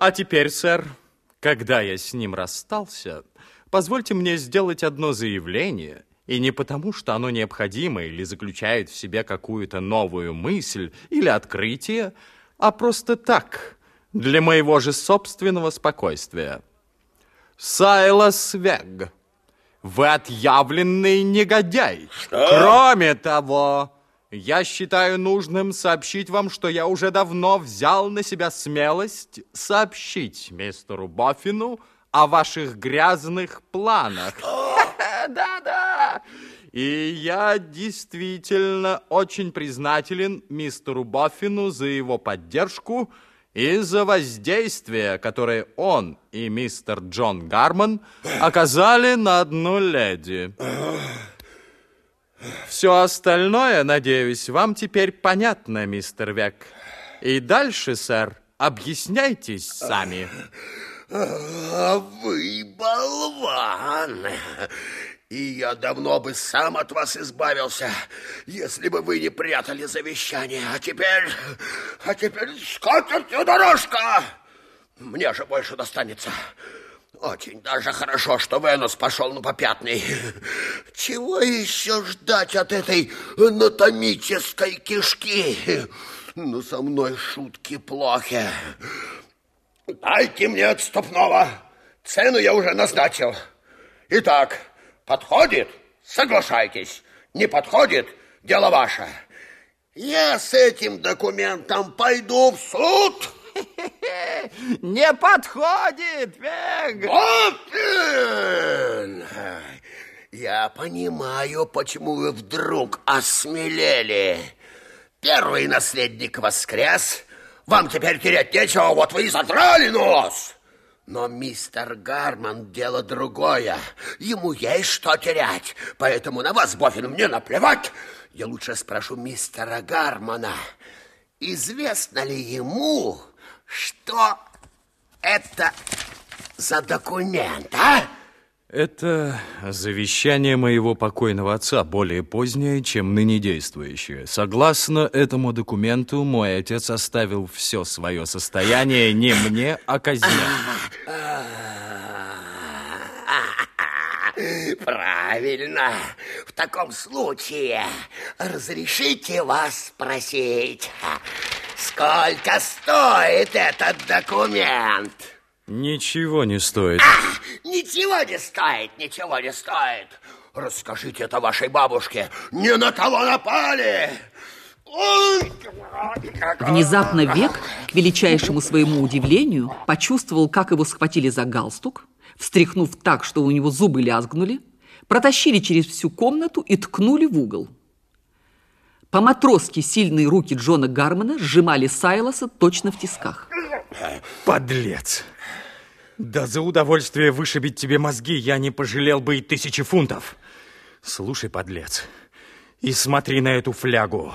А теперь, сэр, когда я с ним расстался, позвольте мне сделать одно заявление, и не потому, что оно необходимо или заключает в себе какую-то новую мысль или открытие, а просто так, для моего же собственного спокойствия. Сайлас Вег, вы отъявленный негодяй. Что? Кроме того, я считаю нужным сообщить вам, что я уже давно взял на себя смелость сообщить мистеру Боффину о ваших грязных планах. Да-да. И я действительно очень признателен мистеру Боффину за его поддержку и за воздействие, которое он и мистер Джон Гарман оказали на одну леди. Все остальное, надеюсь, вам теперь понятно, мистер Век. И дальше, сэр, объясняйтесь сами. А вы болван! И я давно бы сам от вас избавился, если бы вы не прятали завещание. А теперь... А теперь скатертью дорожка! Мне же больше достанется. Очень даже хорошо, что Венус пошел на попятный. Чего еще ждать от этой анатомической кишки? Но со мной шутки плохи. Дайте мне отступного. Цену я уже назначил. Итак, подходит? Соглашайтесь. Не подходит? Дело ваше. Я с этим документом пойду в суд. Не подходит, Вег! Боффин! Я понимаю, почему вы вдруг осмелели. Первый наследник воскрес. Вам теперь терять нечего, вот вы и задрали нос. Но мистер Гарман дело другое. Ему есть что терять. Поэтому на вас, Боффин, мне наплевать. Я лучше спрошу мистера Гармана, известно ли ему, что это за документ, а? Это завещание моего покойного отца, более позднее, чем ныне действующее. Согласно этому документу, мой отец оставил все свое состояние не мне, а казне. Правильно. В таком случае разрешите вас спросить, сколько стоит этот документ? Ничего не стоит. А, ничего не стоит, ничего не стоит. Расскажите это вашей бабушке. Не на того напали. Внезапно Век, к величайшему своему удивлению, почувствовал, как его схватили за галстук, встряхнув так, что у него зубы лязгнули, протащили через всю комнату и ткнули в угол. По-матросски сильные руки Джона Гармана сжимали Сайлоса точно в тисках. Подлец! Да за удовольствие вышибить тебе мозги я не пожалел бы и тысячи фунтов. Слушай, подлец, и смотри на эту флягу.